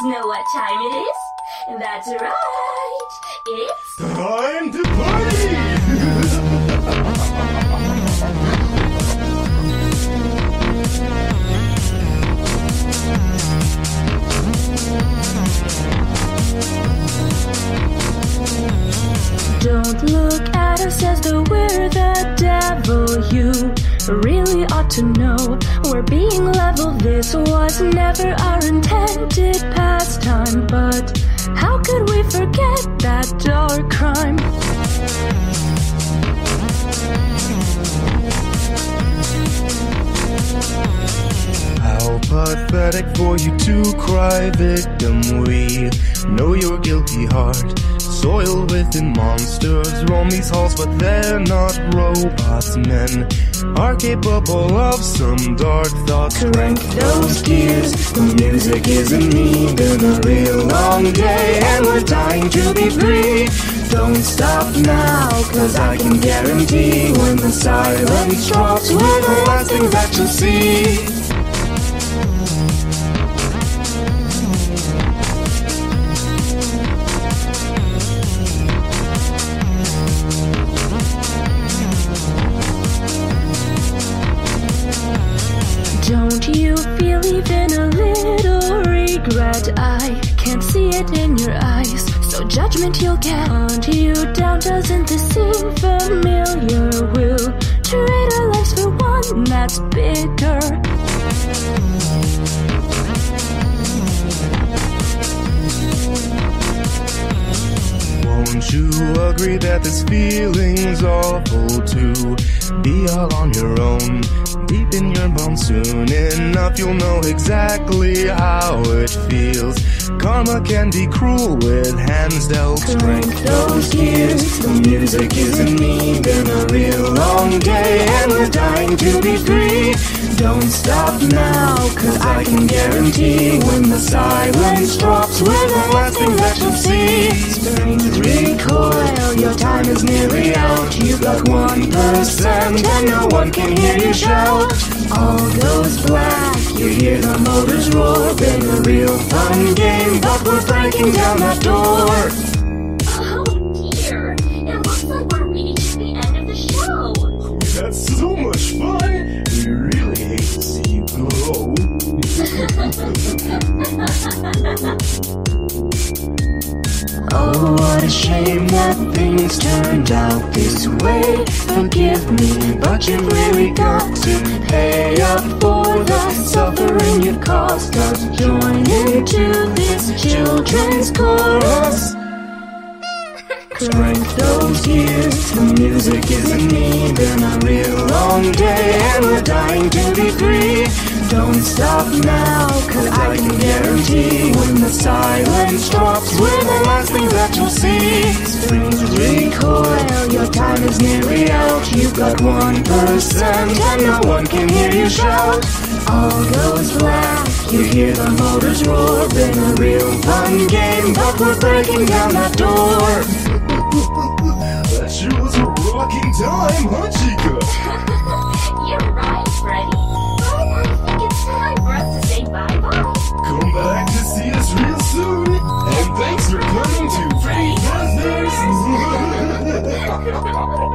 guys know what time it is? That's right. It's time to party. Don't look at us as though we're This was never our intended pastime, but how could we forget that dark crime? How pathetic for you to cry victim. We know your guilty heart soil within monsters roam these halls, but they're not robots. Men are capable of some dark thoughts. Crank those gears, the music isn't needed. A real long day, and we're dying to be free. Don't stop now, cause I can guarantee when the silence drops, we're the last thing that you see. and a little regret. I can't see it in your eyes. So judgment you'll get on you down. Doesn't this seem familiar? We'll trade our lives for one that's big. you agree that this feeling's awful to be all on your own? Deep in your bones, soon enough you'll know exactly how it feels. Karma can be cruel with hands dealt strength. Those years, the music isn't me. Been a real long day, and we're dying to be free. Don't stop now can guarantee when the silence drops, we're the last thing that you'll see. Springs recoil, your time is nearly out. You've got one percent, and no one can hear you shout. All goes black, you hear the motors roar. Been a real fun game, but we're breaking down that door. Oh, what a shame that things turned out this way. Forgive me, but you really got to pay up for the suffering you've caused us. Join into this children's chorus. Crank those gears, the music isn't me. been a real long day, and we're dying to be free. Don't stop now, cause I can guarantee when the silence drops, we're the last thing that you'll see. Springs recoil, your time is nearly out. You've got one percent, and no one can hear you shout. All goes black, you hear the motors roar. Been a real fun game, but we're breaking down that door. Yeah.